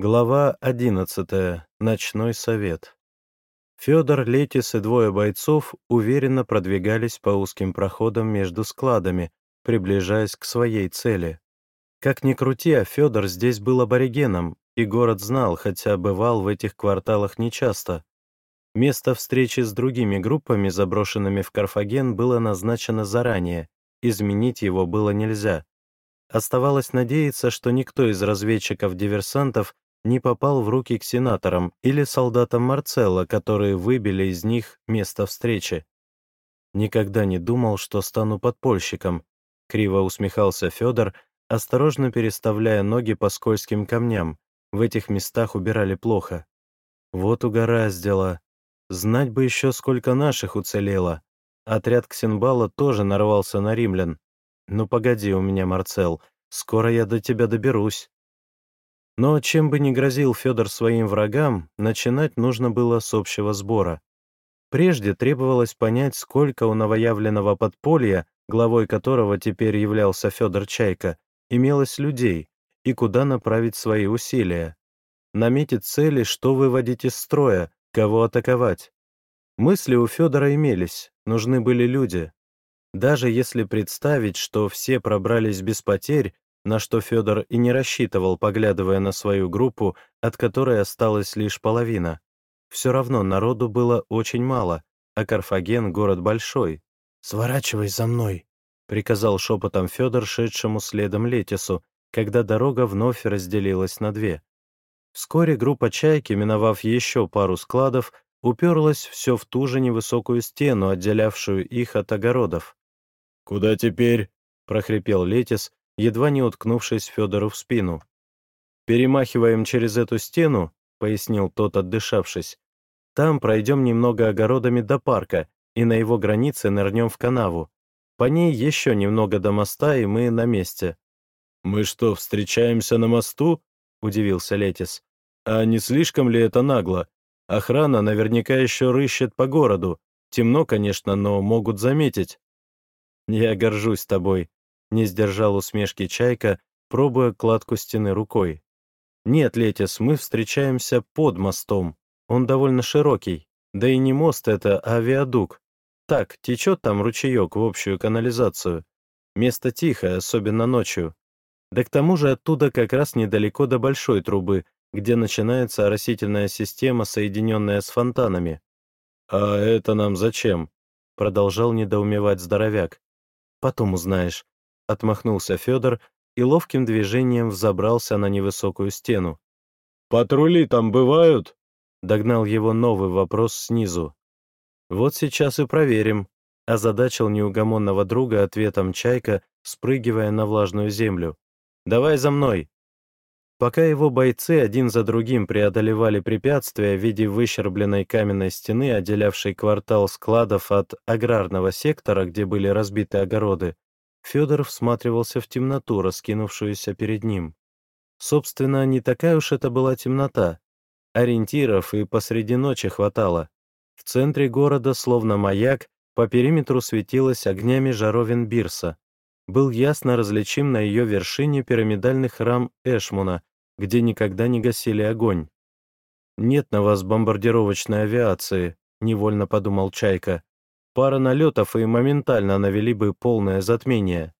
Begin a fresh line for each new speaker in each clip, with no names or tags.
Глава 11. Ночной совет. Федор, Летис и двое бойцов уверенно продвигались по узким проходам между складами, приближаясь к своей цели. Как ни крути, а Федор здесь был аборигеном, и город знал, хотя бывал в этих кварталах нечасто. Место встречи с другими группами, заброшенными в Карфаген, было назначено заранее, изменить его было нельзя. Оставалось надеяться, что никто из разведчиков-диверсантов не попал в руки к сенаторам или солдатам Марцелла, которые выбили из них место встречи. Никогда не думал, что стану подпольщиком. Криво усмехался Федор, осторожно переставляя ноги по скользким камням. В этих местах убирали плохо. Вот угораздило. Знать бы еще, сколько наших уцелело. Отряд Ксенбала тоже нарвался на римлян. Ну погоди у меня, Марцел, скоро я до тебя доберусь. Но чем бы ни грозил Федор своим врагам, начинать нужно было с общего сбора. Прежде требовалось понять, сколько у новоявленного подполья, главой которого теперь являлся Федор Чайка, имелось людей, и куда направить свои усилия. Наметить цели, что выводить из строя, кого атаковать. Мысли у Федора имелись, нужны были люди. Даже если представить, что все пробрались без потерь, на что Федор и не рассчитывал, поглядывая на свою группу, от которой осталась лишь половина. Все равно народу было очень мало, а Карфаген — город большой. «Сворачивай за мной», — приказал шепотом Федор, шедшему следом Летису, когда дорога вновь разделилась на две. Вскоре группа «Чайки», миновав еще пару складов, уперлась все в ту же невысокую стену, отделявшую их от огородов.
«Куда теперь?» — прохрипел
Летис, едва не уткнувшись Федору в спину. «Перемахиваем через эту стену», — пояснил тот, отдышавшись. «Там пройдем немного огородами до парка, и на его границе нырнем в канаву. По ней еще немного до моста, и мы на месте».
«Мы что, встречаемся на мосту?» — удивился Летис. «А не слишком ли это нагло? Охрана наверняка еще рыщет по городу. Темно, конечно, но могут заметить».
«Я горжусь тобой», не сдержал усмешки Чайка, пробуя кладку стены рукой. «Нет, Летис, мы встречаемся под мостом. Он довольно широкий. Да и не мост это, а виадук. Так, течет там ручеек в общую канализацию. Место тихое, особенно ночью. Да к тому же оттуда как раз недалеко до большой трубы, где начинается оросительная система, соединенная с фонтанами.
«А это нам зачем?»
— продолжал недоумевать здоровяк. «Потом узнаешь. Отмахнулся Федор и ловким движением взобрался на невысокую стену.
«Патрули там бывают?»
Догнал его новый вопрос снизу. «Вот сейчас и проверим», — озадачил неугомонного друга ответом Чайка, спрыгивая на влажную землю. «Давай за мной!» Пока его бойцы один за другим преодолевали препятствия в виде выщербленной каменной стены, отделявшей квартал складов от аграрного сектора, где были разбиты огороды, Федор всматривался в темноту, раскинувшуюся перед ним. Собственно, не такая уж это была темнота. Ориентиров и посреди ночи хватало. В центре города, словно маяк, по периметру светилась огнями жаровин Бирса. Был ясно различим на ее вершине пирамидальный храм Эшмуна, где никогда не гасили огонь. «Нет на вас бомбардировочной авиации», — невольно подумал Чайка. Пара налетов и моментально навели бы полное затмение.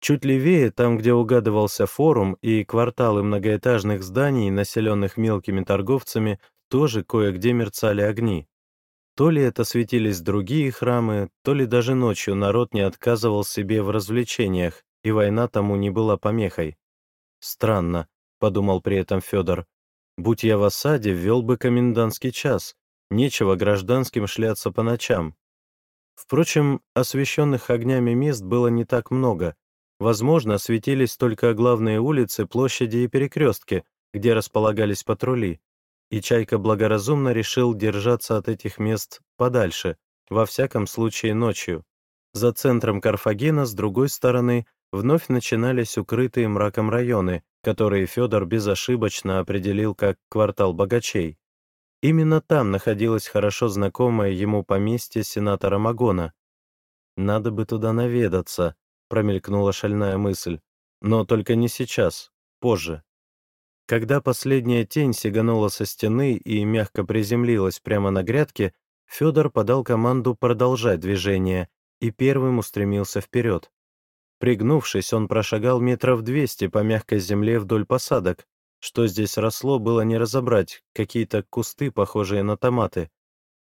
Чуть левее, там, где угадывался форум и кварталы многоэтажных зданий, населенных мелкими торговцами, тоже кое-где мерцали огни. То ли это светились другие храмы, то ли даже ночью народ не отказывал себе в развлечениях, и война тому не была помехой. «Странно», — подумал при этом Федор. «Будь я в осаде, ввел бы комендантский час. Нечего гражданским шляться по ночам. Впрочем, освещенных огнями мест было не так много. Возможно, светились только главные улицы, площади и перекрестки, где располагались патрули. И Чайка благоразумно решил держаться от этих мест подальше, во всяком случае ночью. За центром Карфагена, с другой стороны, вновь начинались укрытые мраком районы, которые Федор безошибочно определил как квартал богачей. Именно там находилось хорошо знакомое ему поместье сенатора Магона. «Надо бы туда наведаться», — промелькнула шальная мысль. «Но только не сейчас, позже». Когда последняя тень сиганула со стены и мягко приземлилась прямо на грядке, Федор подал команду продолжать движение и первым устремился вперед. Пригнувшись, он прошагал метров двести по мягкой земле вдоль посадок. Что здесь росло, было не разобрать, какие-то кусты, похожие на томаты.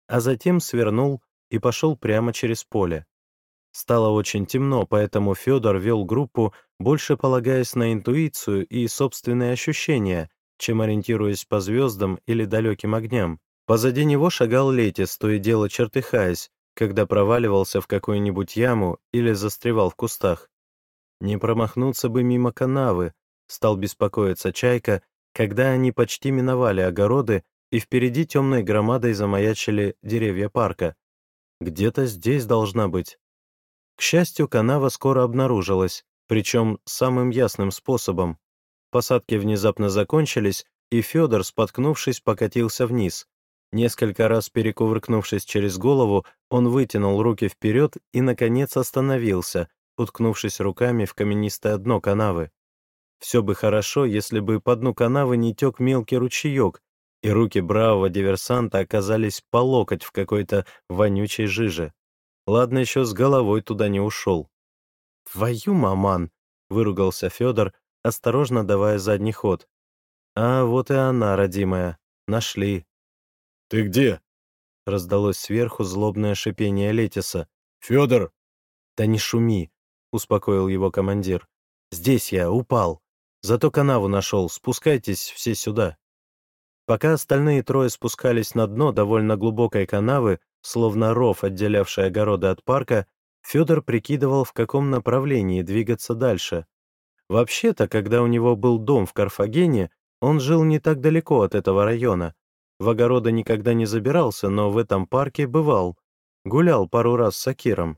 А затем свернул и пошел прямо через поле. Стало очень темно, поэтому Федор вел группу, больше полагаясь на интуицию и собственные ощущения, чем ориентируясь по звездам или далеким огням. Позади него шагал Летис, то и дело чертыхаясь, когда проваливался в какую-нибудь яму или застревал в кустах. Не промахнуться бы мимо канавы, стал беспокоиться Чайка, когда они почти миновали огороды и впереди темной громадой замаячили деревья парка. Где-то здесь должна быть. К счастью, канава скоро обнаружилась, причем самым ясным способом. Посадки внезапно закончились, и Федор, споткнувшись, покатился вниз. Несколько раз перекувыркнувшись через голову, он вытянул руки вперед и, наконец, остановился, уткнувшись руками в каменистое дно канавы. Все бы хорошо, если бы по дну канавы не тек мелкий ручеек, и руки бравого диверсанта оказались по локоть в какой-то вонючей жиже. Ладно, еще с головой туда не ушел. «Твою маман!» — выругался Федор, осторожно давая задний ход. «А вот и она, родимая. Нашли».
«Ты где?»
— раздалось сверху злобное шипение Летиса.
«Федор!»
«Да не шуми!» — успокоил его командир. «Здесь я, упал. Зато канаву нашел. Спускайтесь все сюда». Пока остальные трое спускались на дно довольно глубокой канавы, словно ров, отделявший огороды от парка, Федор прикидывал, в каком направлении двигаться дальше. Вообще-то, когда у него был дом в Карфагене, он жил не так далеко от этого района. В огороды никогда не забирался, но в этом парке бывал. Гулял пару раз с Акиром.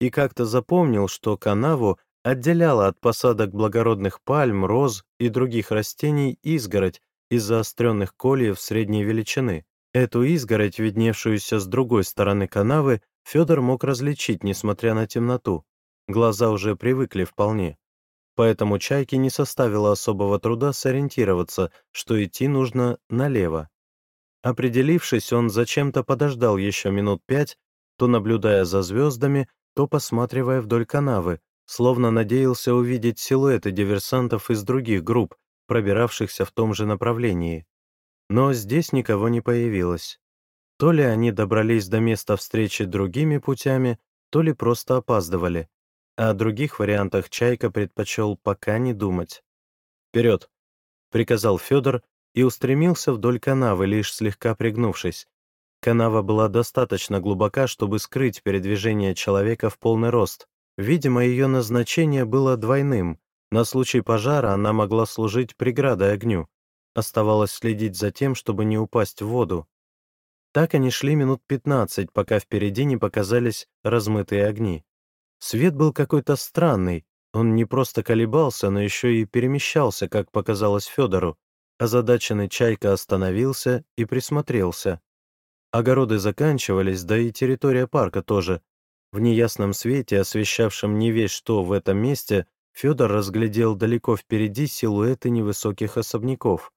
И как-то запомнил, что канаву отделяла от посадок благородных пальм, роз и других растений изгородь из заостренных кольев средней величины. Эту изгородь, видневшуюся с другой стороны канавы, Федор мог различить, несмотря на темноту. Глаза уже привыкли вполне. Поэтому Чайке не составило особого труда сориентироваться, что идти нужно налево. Определившись, он зачем-то подождал еще минут пять, то наблюдая за звездами, то посматривая вдоль канавы, словно надеялся увидеть силуэты диверсантов из других групп, пробиравшихся в том же направлении. Но здесь никого не появилось. То ли они добрались до места встречи другими путями, то ли просто опаздывали. О других вариантах Чайка предпочел пока не думать. «Вперед!» — приказал Федор и устремился вдоль канавы, лишь слегка пригнувшись. Канава была достаточно глубока, чтобы скрыть передвижение человека в полный рост. Видимо, ее назначение было двойным. На случай пожара она могла служить преградой огню. Оставалось следить за тем, чтобы не упасть в воду. Так они шли минут пятнадцать, пока впереди не показались размытые огни. Свет был какой-то странный, он не просто колебался, но еще и перемещался, как показалось Федору. Озадаченный Чайка остановился и присмотрелся. Огороды заканчивались, да и территория парка тоже. В неясном свете, освещавшем не весь что в этом месте, Федор разглядел далеко впереди силуэты невысоких особняков.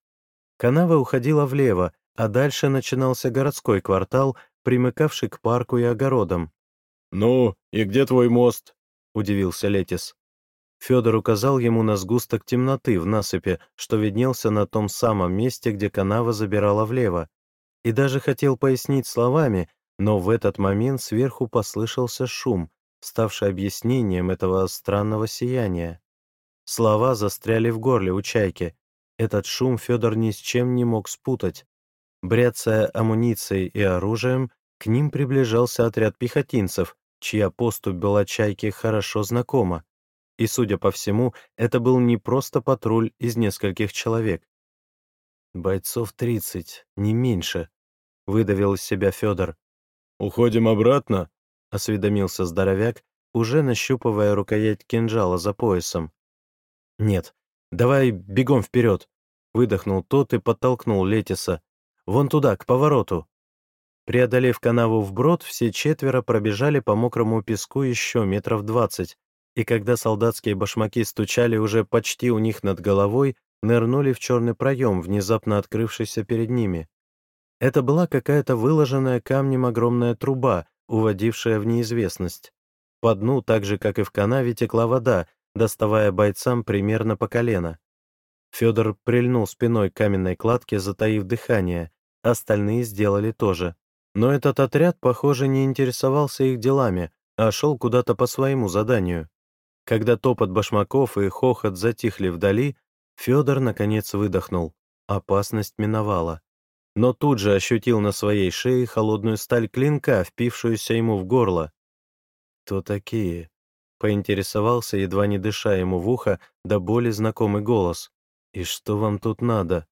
Канава уходила влево, а дальше начинался городской квартал, примыкавший к парку и огородам.
«Ну, и где твой мост?» — удивился Летис.
Федор указал ему на сгусток темноты в насыпи, что виднелся на том самом месте, где канава забирала влево. И даже хотел пояснить словами, но в этот момент сверху послышался шум, ставший объяснением этого странного сияния. Слова застряли в горле у чайки, этот шум Федор ни с чем не мог спутать. Бряцая амуницией и оружием, к ним приближался отряд пехотинцев, чья поступь была Чайке хорошо знакома. И, судя по всему, это был не просто патруль из нескольких человек. «Бойцов тридцать, не меньше», — выдавил из себя Федор.
«Уходим обратно?»
— осведомился здоровяк, уже нащупывая рукоять кинжала за поясом. «Нет, «Давай бегом вперед!» — выдохнул тот и подтолкнул Летиса. «Вон туда, к повороту!» Преодолев канаву вброд, все четверо пробежали по мокрому песку еще метров двадцать, и когда солдатские башмаки стучали уже почти у них над головой, нырнули в черный проем, внезапно открывшийся перед ними. Это была какая-то выложенная камнем огромная труба, уводившая в неизвестность. По дну, так же, как и в канаве, текла вода, доставая бойцам примерно по колено. Федор прильнул спиной к каменной кладке, затаив дыхание, остальные сделали то же. Но этот отряд, похоже, не интересовался их делами, а шел куда-то по своему заданию. Когда топот башмаков и хохот затихли вдали, Федор наконец выдохнул. Опасность миновала. Но тут же ощутил на своей шее холодную сталь клинка, впившуюся ему в горло. «Кто такие?» — поинтересовался, едва не дыша ему в ухо, до боли знакомый голос. «И что вам тут надо?»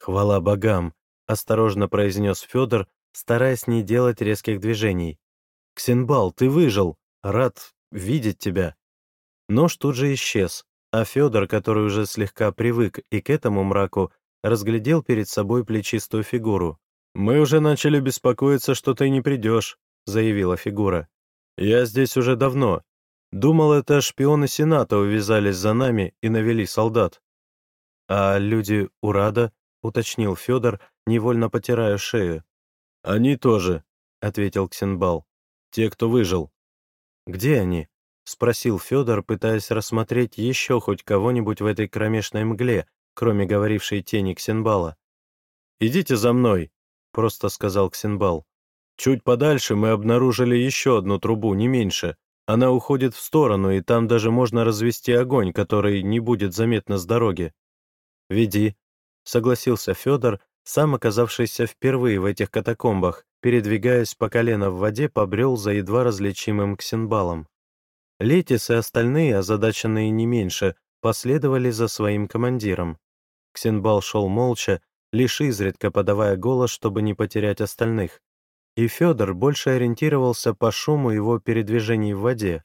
«Хвала богам!» — осторожно произнес Федор, стараясь не делать резких движений. «Ксенбал, ты выжил! Рад видеть тебя!» Нож тут же исчез, а Федор, который уже слегка привык и к этому мраку, разглядел перед собой плечистую фигуру. «Мы уже начали беспокоиться, что ты не придешь», — заявила фигура. «Я здесь уже давно. Думал, это шпионы Сената увязались за нами и навели солдат». «А люди Урада?» — уточнил Федор, невольно потирая шею. «Они тоже», — ответил Ксенбал. «Те, кто выжил». «Где они?» — спросил Федор, пытаясь рассмотреть еще хоть кого-нибудь в этой кромешной мгле, кроме говорившей тени Ксенбала. «Идите за мной», — просто сказал Ксенбал. «Чуть подальше мы обнаружили еще одну трубу, не меньше. Она уходит в сторону, и там даже можно развести огонь, который не будет заметно с дороги». «Веди», — согласился Федор, сам оказавшийся впервые в этих катакомбах, передвигаясь по колено в воде, побрел за едва различимым ксенбалом. Летис и остальные, озадаченные не меньше, последовали за своим командиром. Ксенбал шел молча, лишь изредка подавая голос, чтобы не потерять остальных. И Федор больше ориентировался по шуму его передвижений в воде.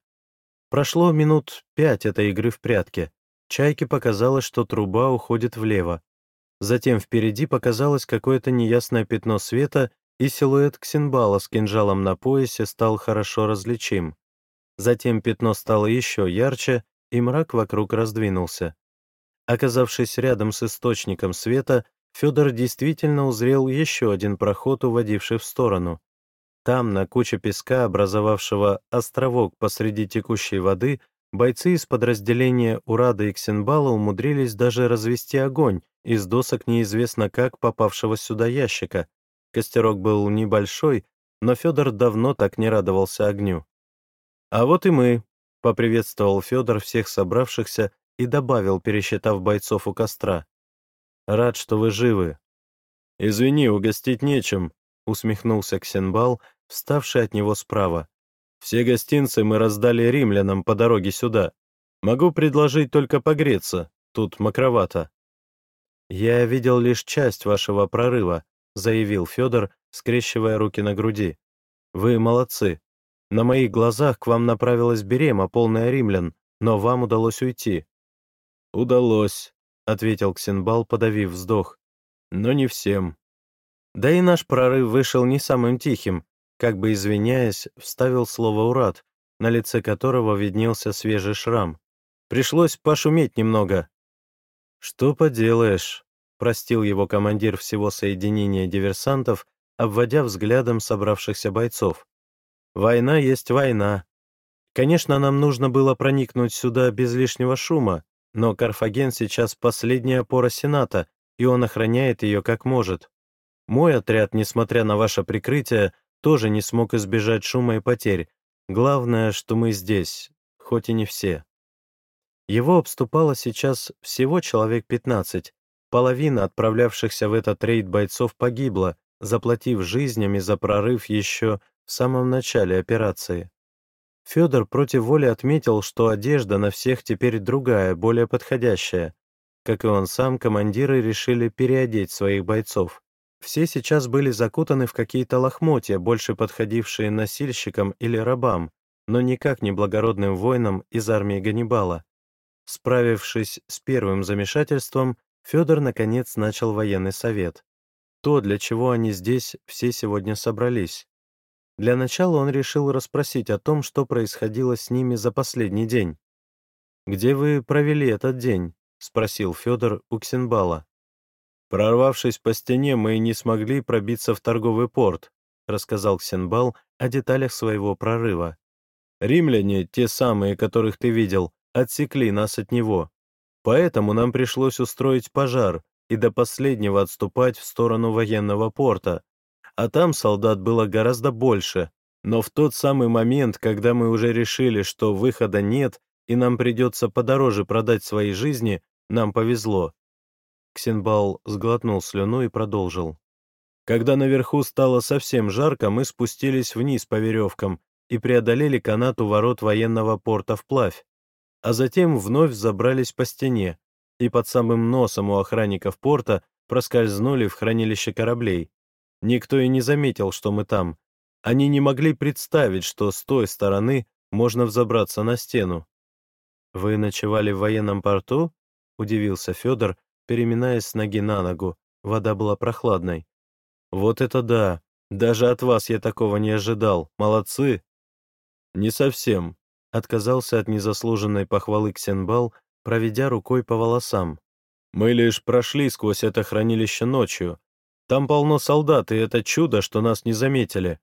Прошло минут пять этой игры в прятки. Чайке показалось, что труба уходит влево. Затем впереди показалось какое-то неясное пятно света, и силуэт Ксенбала с кинжалом на поясе стал хорошо различим. Затем пятно стало еще ярче, и мрак вокруг раздвинулся. Оказавшись рядом с источником света, Федор действительно узрел еще один проход, уводивший в сторону. Там, на куче песка, образовавшего островок посреди текущей воды, бойцы из подразделения Урада и Ксенбала умудрились даже развести огонь из досок неизвестно как попавшего сюда ящика. Костерок был небольшой, но Федор давно так не радовался огню. «А вот и мы», — поприветствовал Федор всех собравшихся и добавил, пересчитав бойцов у костра. «Рад, что вы живы». «Извини, угостить нечем», — усмехнулся Ксенбал, вставший от него справа. «Все гостинцы мы раздали римлянам по дороге сюда. Могу предложить только погреться, тут мокровато». «Я видел лишь часть вашего прорыва», — заявил Федор, скрещивая руки на груди. «Вы молодцы. На моих глазах к вам направилась Берема, полная римлян, но вам удалось уйти. «Удалось», — ответил Ксенбал, подавив вздох. «Но не всем». Да и наш прорыв вышел не самым тихим, как бы извиняясь, вставил слово «урад», на лице которого виднелся свежий шрам. Пришлось пошуметь немного. «Что поделаешь», — простил его командир всего соединения диверсантов, обводя взглядом собравшихся бойцов. «Война есть война. Конечно, нам нужно было проникнуть сюда без лишнего шума, но Карфаген сейчас последняя опора Сената, и он охраняет ее как может. Мой отряд, несмотря на ваше прикрытие, тоже не смог избежать шума и потерь. Главное, что мы здесь, хоть и не все. Его обступало сейчас всего человек 15. Половина отправлявшихся в этот рейд бойцов погибла, заплатив жизнями за прорыв еще в самом начале операции. Федор против воли отметил, что одежда на всех теперь другая, более подходящая. Как и он сам, командиры решили переодеть своих бойцов. Все сейчас были закутаны в какие-то лохмотья, больше подходившие носильщикам или рабам, но никак не благородным воинам из армии Ганнибала. Справившись с первым замешательством, Федор наконец начал военный совет. То, для чего они здесь все сегодня собрались. Для начала он решил расспросить о том, что происходило с ними за последний день. «Где вы провели этот день?» — спросил Федор у Ксенбала.
«Прорвавшись по стене, мы не смогли пробиться в торговый порт», — рассказал Ксенбал о деталях своего прорыва. «Римляне, те самые, которых ты видел, отсекли нас от него. Поэтому нам пришлось устроить пожар и до последнего отступать в сторону военного порта. А там солдат было гораздо больше. Но в тот самый момент, когда мы уже решили, что выхода нет и нам придется подороже продать свои жизни, нам повезло.
Ксенбал сглотнул слюну и продолжил.
Когда наверху стало совсем жарко, мы спустились вниз по веревкам и преодолели канат у ворот военного порта вплавь, а затем вновь забрались по стене и под самым носом у охранников порта проскользнули в хранилище кораблей. Никто и не заметил, что мы там. Они не могли представить, что с той стороны можно взобраться на стену.
«Вы ночевали в военном порту?» — удивился Федор, переминаясь с ноги на ногу. Вода была прохладной.
«Вот это да! Даже от вас я такого не ожидал. Молодцы!» «Не совсем», — отказался от незаслуженной похвалы Ксенбал, проведя рукой по волосам. «Мы лишь прошли сквозь это хранилище ночью. Там полно солдат, и это чудо, что нас не заметили.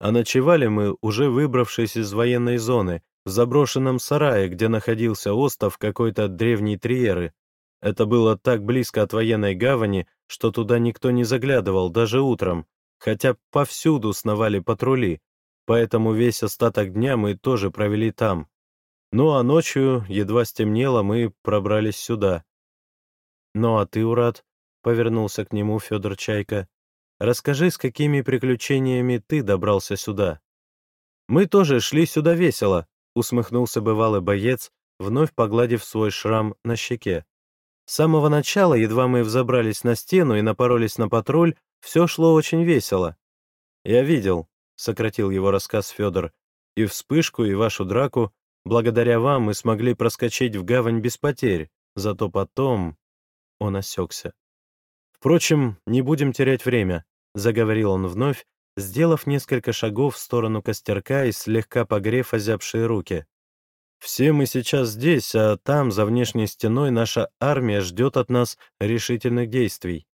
А ночевали мы, уже выбравшись из военной зоны, в заброшенном сарае, где находился остов какой-то древней триеры. Это было так близко от военной гавани, что туда никто не заглядывал, даже утром, хотя повсюду сновали патрули, поэтому весь остаток дня мы тоже провели там. Ну а ночью, едва стемнело, мы пробрались сюда.
«Ну а ты, Урат?» — повернулся к нему Федор Чайка. «Расскажи, с какими приключениями ты добрался сюда?»
«Мы тоже шли сюда весело», — усмехнулся бывалый боец, вновь погладив свой шрам на щеке. С самого начала, едва мы взобрались на стену и напоролись на патруль, все шло очень весело. «Я видел», — сократил его рассказ Федор, «и вспышку, и вашу драку. Благодаря вам мы смогли проскочить в гавань без потерь, зато потом...» Он осекся. «Впрочем, не будем терять время», — заговорил он вновь, сделав несколько шагов в сторону костерка и слегка погрев озябшие руки. Все мы сейчас здесь, а там, за внешней стеной, наша армия ждет от нас решительных действий.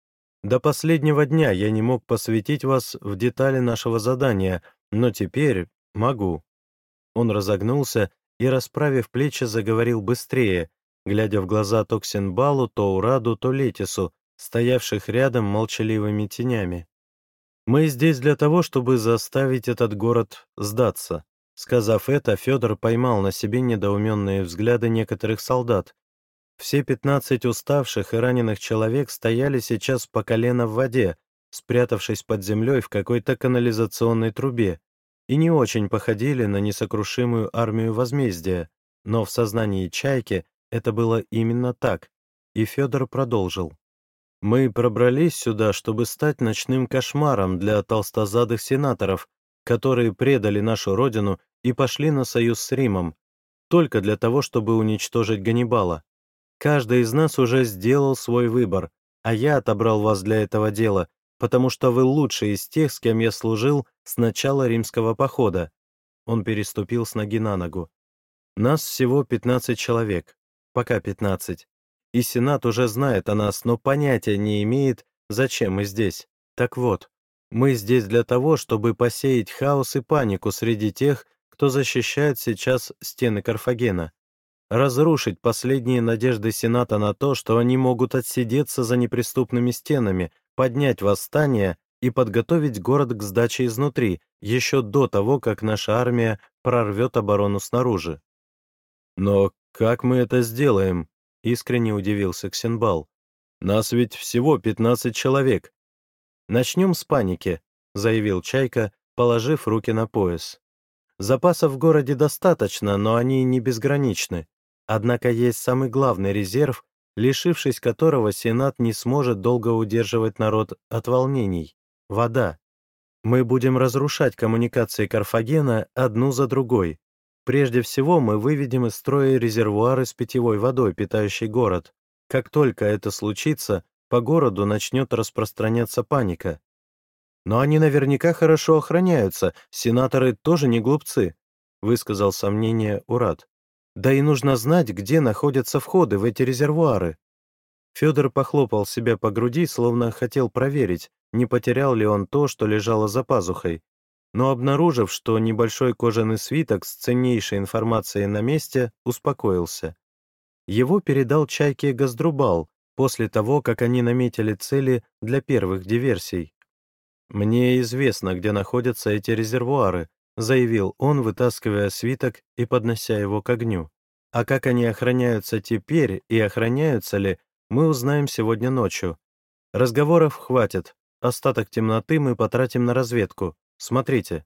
До последнего дня я не мог посвятить вас в детали нашего задания, но теперь могу». Он разогнулся и, расправив плечи, заговорил быстрее, глядя в глаза то Ксенбалу, то Ураду, то Летису, стоявших рядом молчаливыми тенями. «Мы здесь для того, чтобы заставить этот город сдаться. Сказав это, Федор поймал на себе недоуменные взгляды некоторых солдат. Все пятнадцать уставших и раненых человек стояли сейчас по колено в воде, спрятавшись под землей в какой-то канализационной трубе, и не очень походили на несокрушимую армию возмездия, но в сознании Чайки это было именно так, и Федор продолжил. «Мы пробрались сюда, чтобы стать ночным кошмаром для толстозадых сенаторов, которые предали нашу родину и пошли на союз с Римом, только для того, чтобы уничтожить Ганнибала. Каждый из нас уже сделал свой выбор, а я отобрал вас для этого дела, потому что вы лучший из тех, с кем я служил с начала римского похода». Он переступил с ноги на ногу. «Нас всего 15 человек, пока 15. И Сенат уже знает о нас, но понятия не имеет, зачем мы здесь. Так вот, мы здесь для того, чтобы посеять хаос и панику среди тех, кто защищает сейчас стены Карфагена. Разрушить последние надежды Сената на то, что они могут отсидеться за неприступными стенами, поднять восстание и подготовить город к сдаче изнутри, еще до того, как наша армия прорвет оборону снаружи. «Но как мы это сделаем?» — искренне удивился Ксенбал. «Нас ведь всего 15 человек, «Начнем с паники», — заявил Чайка, положив руки на пояс. «Запасов в городе достаточно, но они не безграничны. Однако есть самый главный резерв, лишившись которого Сенат не сможет долго удерживать народ от волнений — вода. Мы будем разрушать коммуникации Карфагена одну за другой. Прежде всего мы выведем из строя резервуары с питьевой водой, питающей город. Как только это случится, по городу начнет распространяться паника. Но они наверняка хорошо охраняются, сенаторы тоже не глупцы, высказал сомнение Урат.
Да и нужно знать, где находятся входы в эти резервуары. Федор похлопал себя по груди, словно хотел проверить, не потерял ли он то, что лежало за пазухой. Но обнаружив, что небольшой кожаный свиток с ценнейшей информацией на месте, успокоился. Его передал Чайке Газдрубал после того, как они наметили цели для первых диверсий. «Мне известно, где находятся эти резервуары», заявил он, вытаскивая свиток и поднося его к огню. «А как они охраняются теперь и охраняются ли, мы узнаем сегодня ночью. Разговоров хватит. Остаток темноты мы потратим на разведку. Смотрите.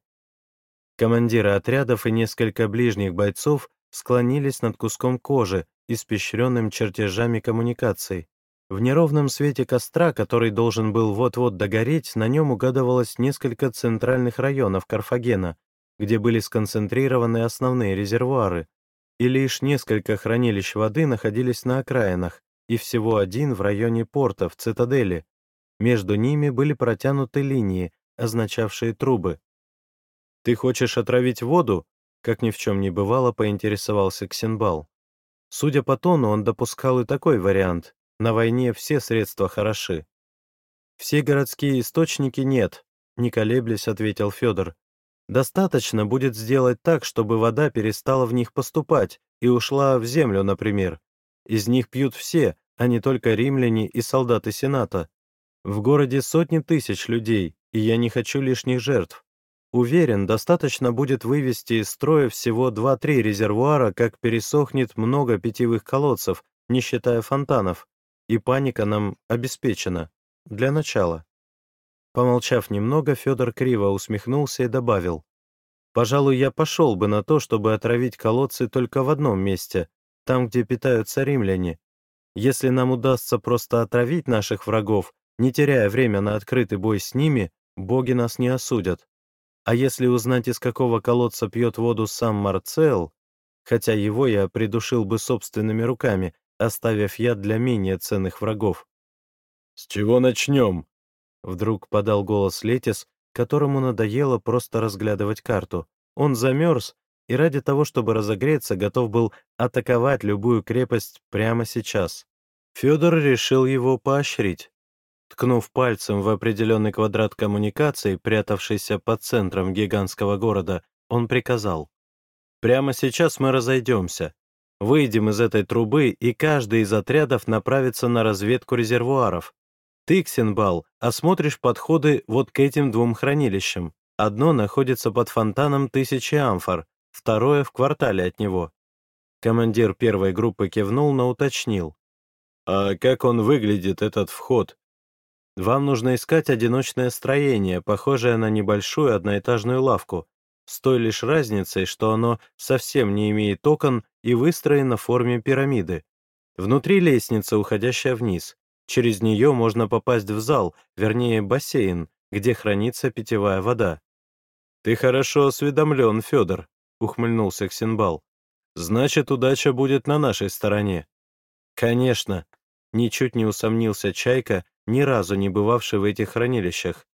Командиры отрядов и несколько ближних бойцов склонились над куском кожи, испещренным чертежами коммуникаций. В неровном свете костра, который должен был вот-вот догореть, на нем угадывалось несколько центральных районов Карфагена, где были сконцентрированы основные резервуары, и лишь несколько хранилищ воды находились на окраинах, и всего один в районе порта, в цитадели. Между ними были протянуты линии, означавшие трубы. «Ты хочешь отравить воду?» Как ни в чем не бывало, поинтересовался Ксенбал. Судя по тону, он допускал и такой вариант. На войне все средства хороши. «Все городские источники нет», — не колеблясь, ответил Федор. «Достаточно будет сделать так, чтобы вода перестала в них поступать и ушла в землю, например. Из них пьют все, а не только римляне и солдаты Сената. В городе сотни тысяч людей, и я не хочу лишних жертв. Уверен, достаточно будет вывести из строя всего 2-3 резервуара, как пересохнет много питьевых колодцев, не считая фонтанов, и паника нам обеспечена. Для начала. Помолчав немного, Федор криво усмехнулся и добавил. «Пожалуй, я пошел бы на то, чтобы отравить колодцы только в одном месте, там, где питаются римляне. Если нам удастся просто отравить наших врагов, не теряя время на открытый бой с ними, боги нас не осудят. А если узнать, из какого колодца пьет воду сам Марцел, хотя его я придушил бы собственными руками, оставив яд для менее ценных врагов.
«С чего начнем?»
Вдруг подал голос Летис, которому надоело просто разглядывать карту. Он замерз и ради того, чтобы разогреться, готов был атаковать любую крепость прямо сейчас. Федор решил его поощрить. Ткнув пальцем в определенный квадрат коммуникаций, прятавшийся под центром гигантского города, он приказал. «Прямо сейчас мы разойдемся. Выйдем из этой трубы, и каждый из отрядов направится на разведку резервуаров. Ты, Ксенбал, осмотришь подходы вот к этим двум хранилищам. Одно находится под фонтаном тысячи амфор, второе в квартале от него. Командир первой группы кивнул, но уточнил.
«А как он выглядит, этот вход?»
«Вам нужно искать одиночное строение, похожее на небольшую одноэтажную лавку, с той лишь разницей, что оно совсем не имеет окон и выстроено в форме пирамиды. Внутри лестница, уходящая вниз. Через нее можно попасть в зал, вернее, бассейн, где хранится питьевая вода.
«Ты хорошо осведомлен, Федор», — ухмыльнулся Ксенбал. «Значит, удача будет на нашей стороне».
«Конечно», — ничуть не усомнился Чайка, ни разу не бывавший в этих хранилищах.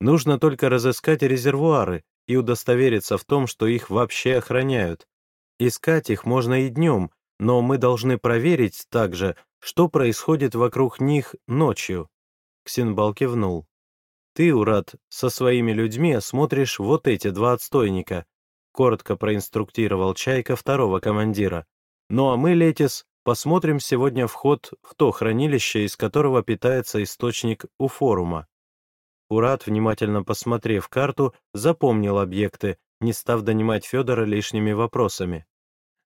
«Нужно только разыскать резервуары и удостовериться в том, что их вообще охраняют. Искать их можно и днем, но мы должны проверить также, что происходит вокруг них ночью». Ксенбал кивнул. «Ты, Урат, со своими людьми осмотришь вот эти два отстойника коротко проинструктировал Чайка второго командира. «Ну а мы, Летис, посмотрим сегодня вход в то хранилище, из которого питается источник у форума». Урат, внимательно посмотрев карту, запомнил объекты, не став донимать Федора лишними вопросами.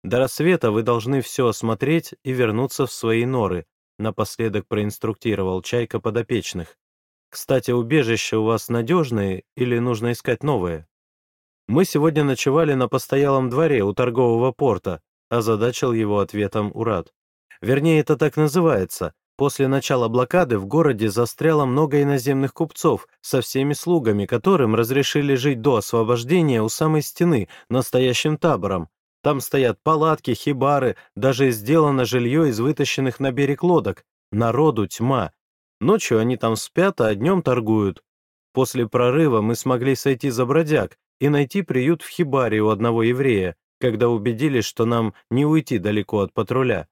«До рассвета вы должны все осмотреть и вернуться в свои норы», напоследок проинструктировал Чайка подопечных. «Кстати, убежища у вас надежные или нужно искать новые?» «Мы сегодня ночевали на постоялом дворе у торгового порта», озадачил его ответом Урат. «Вернее, это так называется. После начала блокады в городе застряло много иноземных купцов со всеми слугами, которым разрешили жить до освобождения у самой стены, настоящим табором. Там стоят палатки, хибары, даже сделано жилье из вытащенных на берег лодок. Народу тьма. Ночью они там спят, а днем торгуют. После прорыва мы смогли сойти за бродяг, и найти приют в хибаре у одного еврея. Когда убедились, что нам не уйти далеко от патруля.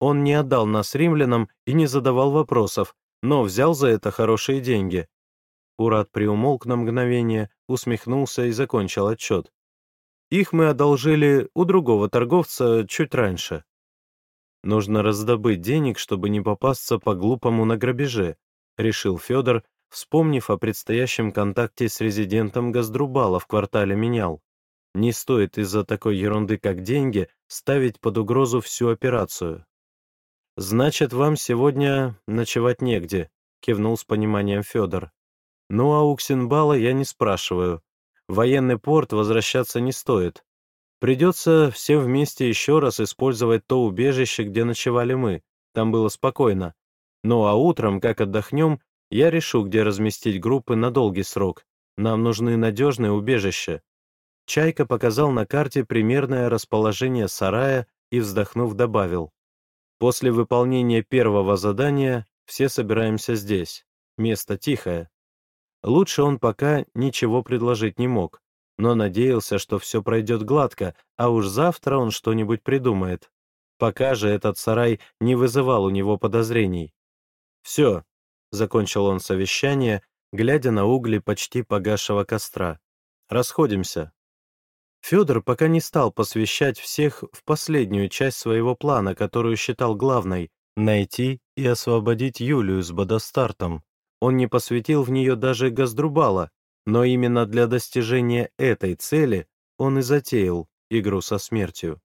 Он не отдал нас римлянам и не задавал вопросов, но взял за это хорошие деньги. Урат приумолк на мгновение, усмехнулся и закончил отчет. Их мы одолжили у другого торговца чуть раньше. Нужно раздобыть денег, чтобы не попасться по-глупому на грабеже, решил Федор, вспомнив о предстоящем контакте с резидентом Газдрубала в квартале Менял. Не стоит из-за такой ерунды, как деньги, ставить под угрозу всю операцию. «Значит, вам сегодня ночевать негде», — кивнул с пониманием Федор. «Ну а у Ксенбала я не спрашиваю. В военный порт возвращаться не стоит. Придется всем вместе еще раз использовать то убежище, где ночевали мы. Там было спокойно. Ну а утром, как отдохнем, я решу, где разместить группы на долгий срок. Нам нужны надежные убежища». Чайка показал на карте примерное расположение сарая и, вздохнув, добавил. «После выполнения первого задания все собираемся здесь. Место тихое». Лучше он пока ничего предложить не мог но надеялся, что все пройдет гладко, а уж завтра он что-нибудь придумает. Пока же этот сарай не вызывал у него подозрений. «Все», — закончил он совещание, глядя на угли почти погасшего костра. «Расходимся». Федор пока не стал посвящать всех в последнюю часть своего плана, которую считал главной — найти и освободить Юлию с Бодостартом. Он не посвятил в нее даже Газдрубала, но именно для достижения этой цели он и затеял игру со смертью.